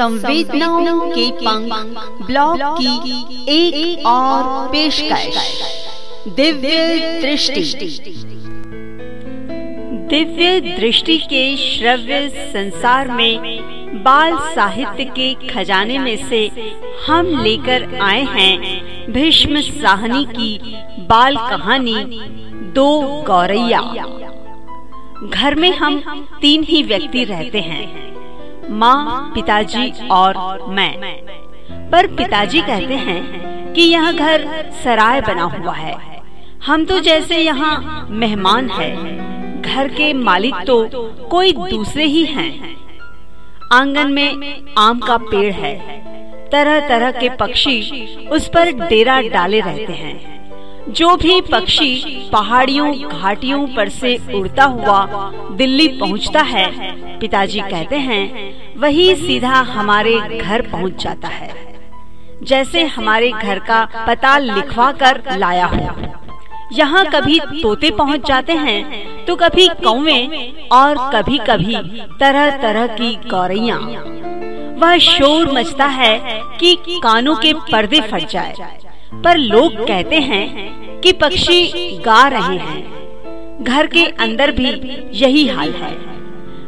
संवेदनाओं के पंख ब्लॉग की एक, एक और पेशकश। दिव्य दृष्टि। दिव्य दृष्टि के श्रव्य संसार में बाल साहित्य के खजाने में से हम लेकर आए हैं भीष्म साहनी की बाल कहानी दो गौरैया। घर में हम तीन ही व्यक्ति रहते हैं। माँ, पिताजी और मैं पर पिताजी कहते हैं कि यह घर सराय बना हुआ है हम तो जैसे यहाँ मेहमान हैं। घर के मालिक तो कोई दूसरे ही हैं। आँगन में आम का पेड़ है तरह तरह के पक्षी उस पर डेरा डाले रहते हैं जो भी पक्षी पहाड़ियों, घाटियों पर से उड़ता हुआ दिल्ली पहुँचता है, पिताजी कहते हैं वही सीधा हमारे घर पहुँच जाता है। जैसे हमारे घर का पता लिखवा कर लाया हो। यहाँ कभी तोते पहुँच जाते हैं तो कभी कौवे और कभी कभी तरह तरह की गौरैया। वह शोर मचता है कि कानों के पर्दे फट जाए, पर लोग कहते हैं कि पक्षी गा रहे हैं। घर के अंदर भी यही हाल है।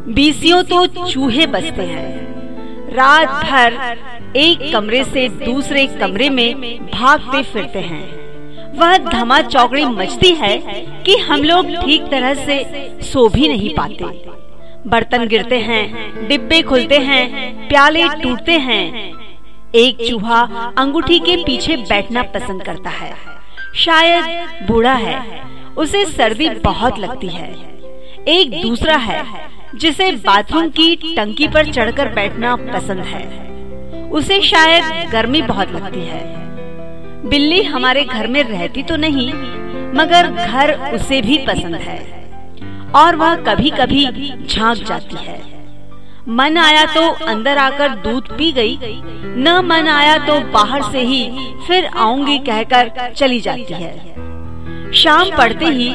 बीसियों तो चूहे बसते हैं। रात भर एक कमरे से दूसरे कमरे में भागते फिरते हैं। वह धमा चौकड़ी मचती है कि हम लोग ठीक तरह से सो भी नहीं पाते। बर्तन गिरते हैं, डिब्बे खुलते हैं, प्याले टूटते हैं। एक चूहा अंगूठी के पीछे बैठना पसंद करता है। शायद बूढ़ा है, उसे सर्दी बहुत लगती है। एक दूसरा है जिसे बाथरूम की टंकी पर चढ़कर बैठना पसंद है। उसे शायद गर्मी बहुत लगती है। बिल्ली हमारे घर में रहती तो नहीं मगर घर उसे भी पसंद है। और वह कभी कभी झाँक जाती है। मन आया तो अंदर आकर दूध पी गई, न मन आया तो बाहर से ही फिर आऊँगी कहकर चली जाती है। शाम पड़ते ही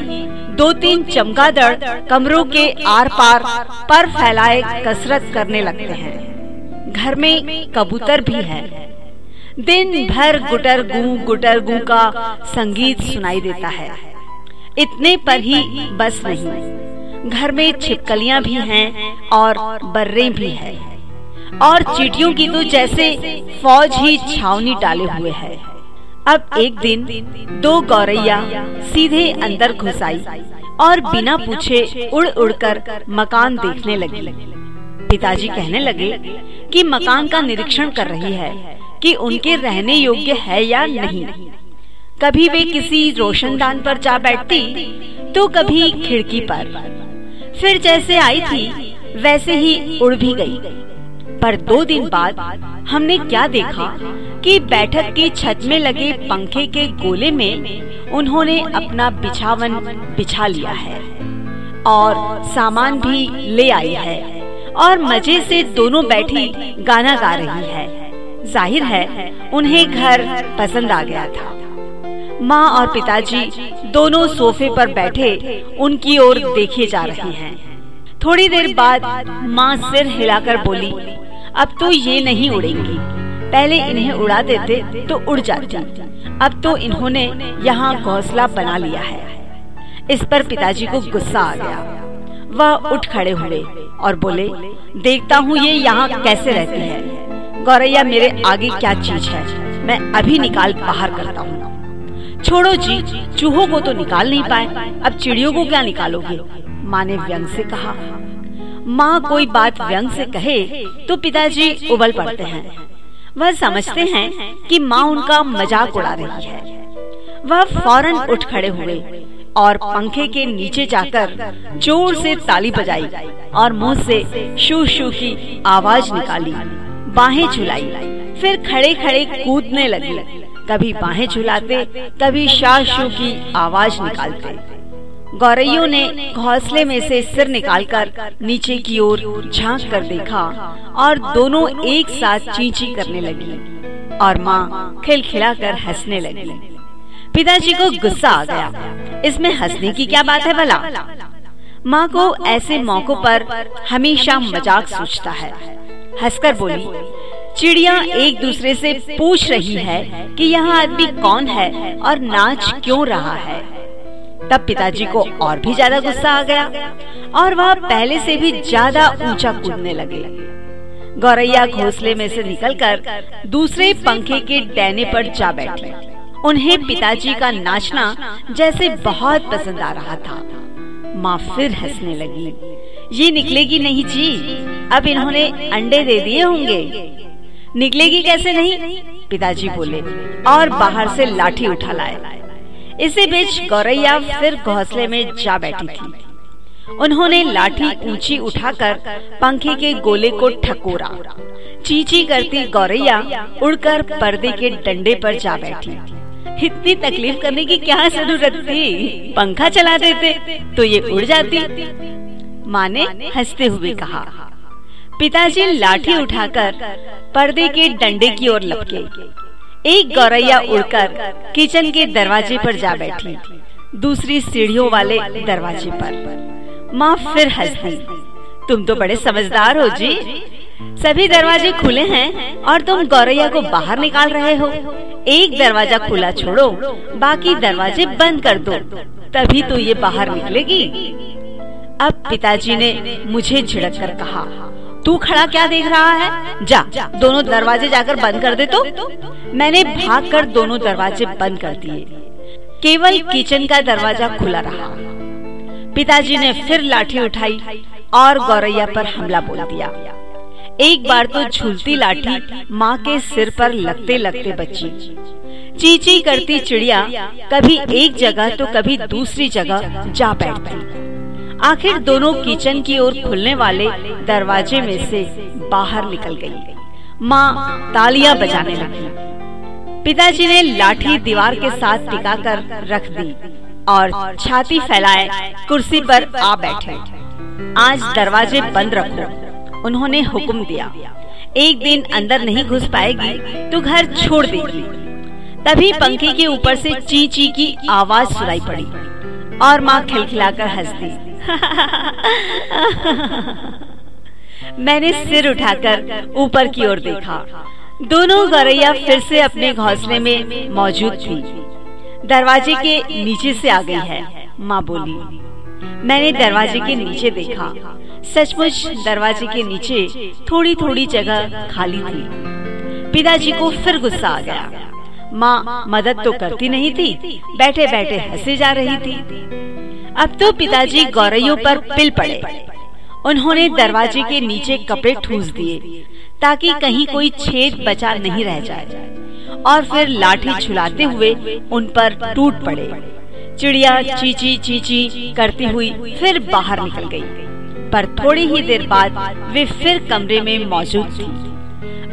दो तीन चमगादड़ कमरों के आर पार पर फैलाए कसरत करने लगते हैं। घर में कबूतर भी है। दिन भर गुटर गु गुटर गु का संगीत सुनाई देता है। इतने पर ही बस नहीं, घर में छिपकलियाँ भी हैं और बर्रे भी हैं। और चीटियों की तो जैसे फौज ही छावनी डाले हुए है। अब एक दिन दो गौरैया सीधे अंदर घुस आई और बिना पूछे उड़ उड़कर मकान देखने लगी। पिताजी कहने लगे कि मकान का निरीक्षण कर रही है कि उनके रहने योग्य है या नहीं। कभी वे किसी रोशनदान पर जा बैठती तो कभी खिड़की पर। फिर जैसे आई थी, वैसे ही उड़ भी गई। पर दो दिन बाद हमने क्या देखा कि बैठक की छत में लगे पंखे के गोले में उन्होंने अपना बिछावन बिछा लिया है और सामान भी ले आई है और मज़े से दोनों बैठी गाना गा रही है। ज़ाहिर है, उन्हें घर पसंद आ गया था। माँ और पिताजी दोनों सोफे पर बैठे उनकी ओर देखे जा रहे हैं। थोड़ी देर बाद माँ सिर हिलाकर बोली अब तो ये नहीं उड़ेंगी। पहले इन्हें उड़ा देते तो उड़ जाती। अब तो इन्होंने यहाँ घोंसला बना लिया है। इस पर पिताजी को गुस्सा आ गया। वह उठ खड़े हुए और बोले, देखता हूँ ये यहाँ कैसे रहती है। गौरैया, मेरे आगे क्या चीज़ है? मैं अभी निकाल बाहर करता हूँ। छोड़ो जी, चूहों को तो निकाल नहीं पाए। अब चिड़ियों को क्या निकालोगे? माँ ने व्यंग से कहा माँ कोई बात व्यंग से कहे तो पिताजी उबल पड़ते हैं। वह समझते हैं कि माँ उनका मज़ाक उड़ा रही है। वह फ़ौरन उठ खड़े हुए और पंखे के नीचे जाकर ज़ोर से ताली बजाई और मुँह से शू शू की आवाज़ निकाली, बाहें झुलाई। फिर खड़े खड़े कूदने लगी। कभी बाहें झुलाते, कभी शाह शू की आवाज़ निकालते। गौरैयों ने घोंसले में से सिर निकालकर नीचे की ओर झाँक कर देखा और दोनों एक साथ चींची करने लगी और माँ खिलखिलाकर हंसने लगी। पिताजी को गुस्सा आ गया। इसमें हंसने की क्या बात है भला? माँ को ऐसे मौकों पर हमेशा मज़ाक सोचता है। हंसकर बोली, चिड़िया एक दूसरे से पूछ रही है कि यह आदमी कौन है और नाच क्यों रहा है? तब पिताजी को और भी ज़्यादा गुस्सा आ गया और वह पहले से भी ज़्यादा ऊँचा कूदने लगे। गौरैया घोंसले में से निकलकर दूसरे पंखे के डैने पर जा बैठी। उन्हें पिताजी का नाचना जैसे बहुत पसंद आ रहा था। माँ फिर हंसने लगी। ये निकलेगी नहीं जी। अब इन्होंने अंडे दे दिए होंगे। निकलेगी कैसे नहीं? पिताजी बोले और बाहर से लाठी उठा लाए। इसी बीच गौरैया फिर घोंसले में जा बैठी थी। उन्होंने लाठी ऊँची उठाकर पंखे के गोले को ठकोरा। चीची करती गौरैया उड़कर पर्दे के डंडे पर जा बैठी। इतनी तकलीफ़ करने की क्या ज़रूरत थी? पंखा चला देते तो ये उड़ जाती। माँ ने हँसते हुए कहा। पिताजी लाठी उठाकर पर्दे के डंडे की ओर लपके। एक गौरैया उड़कर किचन के दरवाजे पर जा बैठी। दूसरी सीढ़ियों वाले दरवाजे पर। माँ फिर हंस दी तुम तो बड़े समझदार हो जी। सभी दरवाजे खुले हैं और तुम गौरैया को बाहर निकाल रहे हो। एक दरवाज़ा खुला छोड़ो बाकी दरवाजे बंद कर दो। तभी तो ये बाहर निकलेगी। अब पिताजी ने मुझे झिड़क कर कहा। तू खड़ा क्या देख रहा है? जा, दोनों दरवाजे जाकर बंद कर दे तो। मैंने भागकर दोनों दरवाजे बंद कर दिए। केवल किचन का दरवाज़ा खुला रहा। पिताजी ने फिर लाठी उठाई और गौरैया पर हमला बोल दिया। एक बार तो झूलती लाठी माँ के सिर पर लगते लगते बची। चीची करती चिड़िया कभी एक जगह तो कभी दूसरी जगह जा बैठती। आखिर दोनों किचन की ओर खुलने वाले दरवाजे में से बाहर निकल गई। माँ तालियाँ बजाने लगी। पिताजी ने लाठी दीवार के साथ टिकाकर रख दी और छाती फैलाए, कुर्सी पर आ बैठे। आज दरवाजे बंद रखो, उन्होंने हुक्म दिया। एक दिन अंदर नहीं घुस पाएगी तो घर छोड़ देगी। तभी पंखे के ऊपर से ची ची की आवाज़ सुनाई पड़ी। और माँ खिलखिलाकर हंस दी मैंने सिर उठाकर ऊपर की ओर देखा। दोनों गौरैया फिर से अपने घोंसले में मौजूद थी। दरवाजे के नीचे से आ गई है। माँ बोली, मैंने दरवाजे के नीचे देखा। सचमुच दरवाजे के नीचे थोड़ी थोड़ी जगह खाली थी। पिताजी को फिर गुस्सा आ गया। माँ मदद तो करती नहीं थी बैठे बैठे हंसे जा रही थी। अब तो पिताजी गौरैयों पर पिल पड़े। उन्होंने दरवाजे के नीचे कपड़े ठूस दिए, ताकि कहीं कोई छेद बचा नहीं रह जाए। और फिर लाठी छुलाते हुए उन पर टूट पड़े। चिड़िया चीची चीची करती हुई फिर बाहर निकल गई। पर थोड़ी ही देर बाद वे फिर कमरे में मौजूद थी।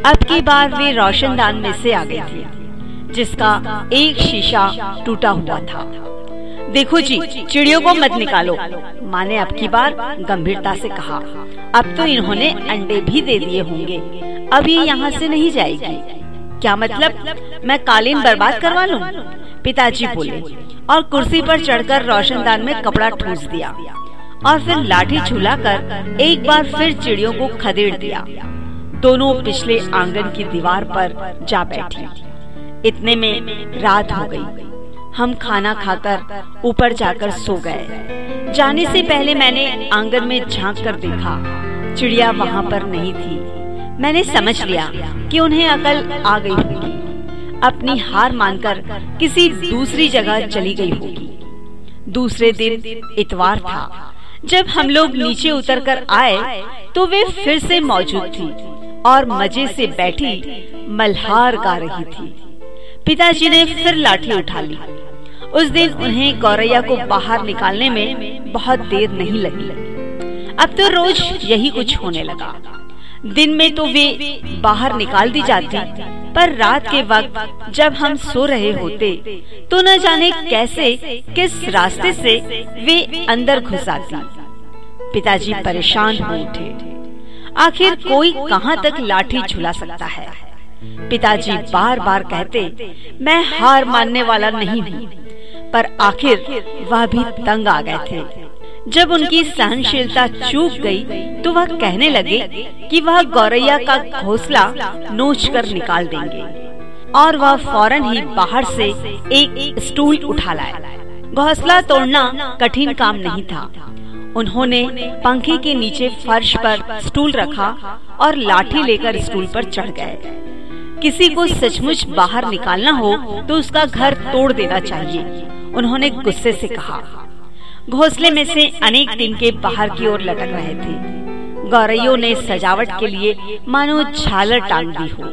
अब की बार वे रोशनदान में से आ गई थी। जिसका एक शीशा टूटा हुआ था। देखो जी, चिड़ियों को मत निकालो। माँ ने अब की बार गंभीरता से कहा। अब तो इन्होंने अंडे भी दे दिए होंगे। अब ये यहाँ से नहीं जाएगी। क्या मतलब? मैं कालीन बर्बाद करवा लूँ? पिताजी बोले, और कुर्सी पर चढ़कर रोशनदान में कपड़ा ठूस दिया, और फिर लाठी कर एक बार फिर चिड़ियों को खदेड़ दिया। दोनों पिछले आँगन की दीवार पर जा बैठी। इतने में रात हो गई। हम खाना खाकर ऊपर जाकर सो गए। जाने से पहले मैंने आँगन में झाँक कर देखा। चिड़िया वहाँ पर नहीं थी। मैंने समझ लिया कि उन्हें अकल आ गई होगी। अपनी हार मानकर किसी दूसरी जगह चली गई होगी। दूसरे दिन इतवार था। जब हम लोग नीचे उतर कर आए तो वे फिर से मौजूद थी और मज़े से बैठी मल्हार गा रही थी। पिताजी ने फिर लाठी उठा ली। उस दिन उन्हें गौरैया को बाहर निकालने में बहुत देर नहीं लगी। अब तो रोज यही कुछ होने लगा। दिन में तो वे बाहर निकाल दी जाती, पर रात के वक्त जब हम सो रहे होते तो न जाने कैसे, किस रास्ते से वे अंदर घुस आती पिताजी परेशान हो उठे। आखिर कोई कहाँ तक लाठी झुला सकता है? पिताजी बार बार कहते मैं हार मानने वाला नहीं हूँ। पर आखिर वह भी तंग आ गए थे। जब उनकी सहनशीलता चूक गई, तो वह कहने लगे कि वह गौरैया का घोंसला नोच कर निकाल देंगे। और वह फ़ौरन ही बाहर से एक स्टूल उठा लाए। घोंसला तोड़ना कठिन काम नहीं था। उन्होंने पंखे के नीचे फर्श पर स्टूल रखा और लाठी लेकर स्टूल पर चढ़ गए। किसी को सचमुच बाहर निकालना हो तो उसका घर तोड़ देना चाहिए, उन्होंने गुस्से से कहा। घोंसले में से अनेक दिन के बाहर की ओर लटक रहे थे। गौरैयों ने सजावट के लिए मानो झालर टांग दी हो।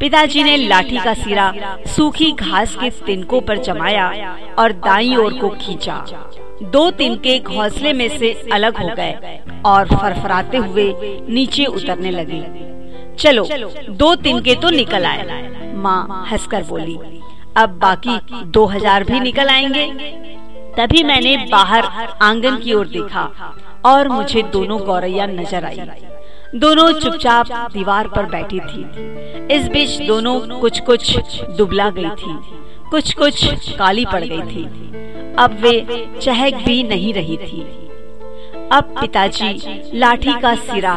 पिताजी ने लाठी का सिरा सूखी घास के तिनकों पर जमाया और दाई ओर को खींचा। दो तिनके घोंसले में से अलग हो गए और फरफराते हुए नीचे उतरने लगे। चलो दो तिनके तो निकल आए। माँ हंसकर बोली अब बाकी दो हज़ार भी निकल आएँगे। तभी मैंने बाहर आँगन की ओर देखा और मुझे दोनों गौरैया नज़र आई। दोनों चुपचाप दीवार पर बैठी थी। इस बीच दोनों कुछ कुछ दुबला गई थी कुछ कुछ काली पड़ गई थी। अब वे चहक भी नहीं रही थी। अब पिताजी, लाठी का सिरा,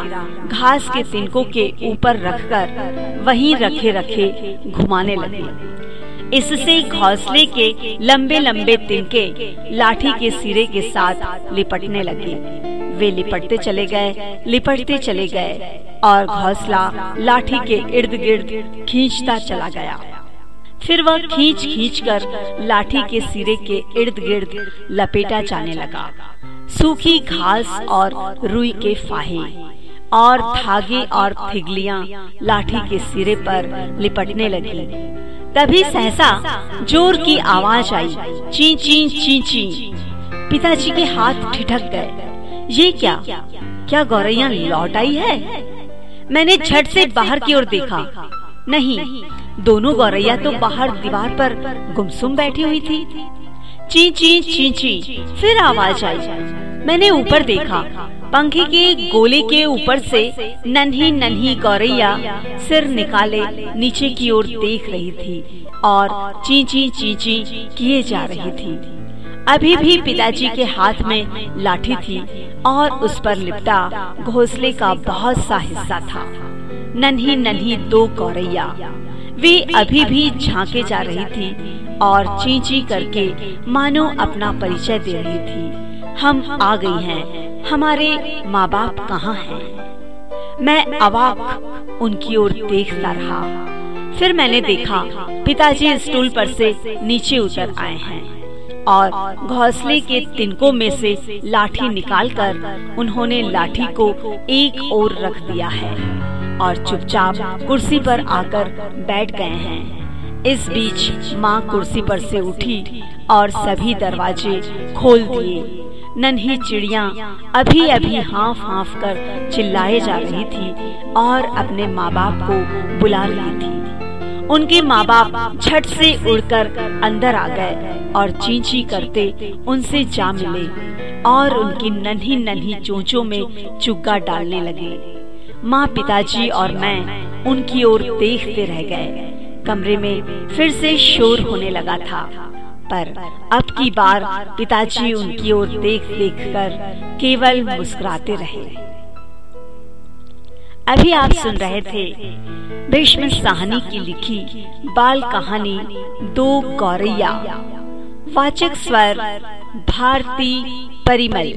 घास के तिनकों के ऊपर रखकर वहीं रखे रखे घुमाने लगे। इससे घोंसले के लंबे लंबे तिनके लाठी के सिरे के साथ लिपटने लगे। वे लिपटते चले गए, लिपटते चले गए और घोंसला लाठी के इर्द गिर्द खींचता चला गया। फिर वह खींच खींच कर लाठी के सिरे के इर्द गिर्द लपेटा जाने लगा। सूखी घास और रुई के फाहे, और धागे और थिगलियाँ लाठी के सिरे पर लिपटने लगी। तभी सहसा ज़ोर की आवाज़ आई, ची ची ची ची। पिताजी के हाथ ठिठक गए। ये क्या? क्या गौरैया लौट आई है? मैंने झट से बाहर की ओर देखा। नहीं, दोनों गौरैया तो बाहर दीवार पर गुमसुम बैठी हुई थी। ची ची ची ची। फिर आवाज़ आई। मैंने ऊपर देखा। पंखे के गोले के ऊपर से नन्ही नन्ही गौरैया सिर निकाले नीचे की ओर देख रही थी और चींची चींची किए जा रही थी। अभी भी पिताजी के हाथ में लाठी थी और उस पर लिपटा घोंसले का बहुत सा हिस्सा था। नन्ही नन्ही दो गौरैया। वे अभी भी झांके जा रही थी और चींची करके मानो अपना परिचय दे रही थी। हम आ गई हैं। हमारे माँ बाप कहाँ हैं? मैं अवाक उनकी ओर देखता रहा। फिर मैंने देखा, पिताजी स्टूल पर से नीचे उतर आए हैं और घोंसले के तिनकों में से लाठी निकालकर उन्होंने लाठी को एक ओर रख दिया है। और चुपचाप कुर्सी पर आकर बैठ गए हैं। इस बीच माँ कुर्सी पर से उठी और सभी दरवाजे खोल दिए। नन्ही चिड़िया अभी अभी हाफ़ हाफ़ कर चिल्लाए जा रही थी और अपने माँ बाप को बुला रही थी। उनके माँ बाप झट से उड़कर अंदर आ गए और चींची करते उनसे जा मिले और उनकी नन्ही नन्ही चोचों में चुग्गा डालने लगे। माँ पिताजी और मैं उनकी ओर देखते रह गए। कमरे में फिर से शोर होने लगा था। पर अब की बार पिताजी उनकी ओर देख देख कर केवल मुस्कुराते रहे। अभी आप सुन रहे थे भीष्म साहनी की लिखी बाल कहानी दो गौरैया। वाचक स्वर भारती परिमल।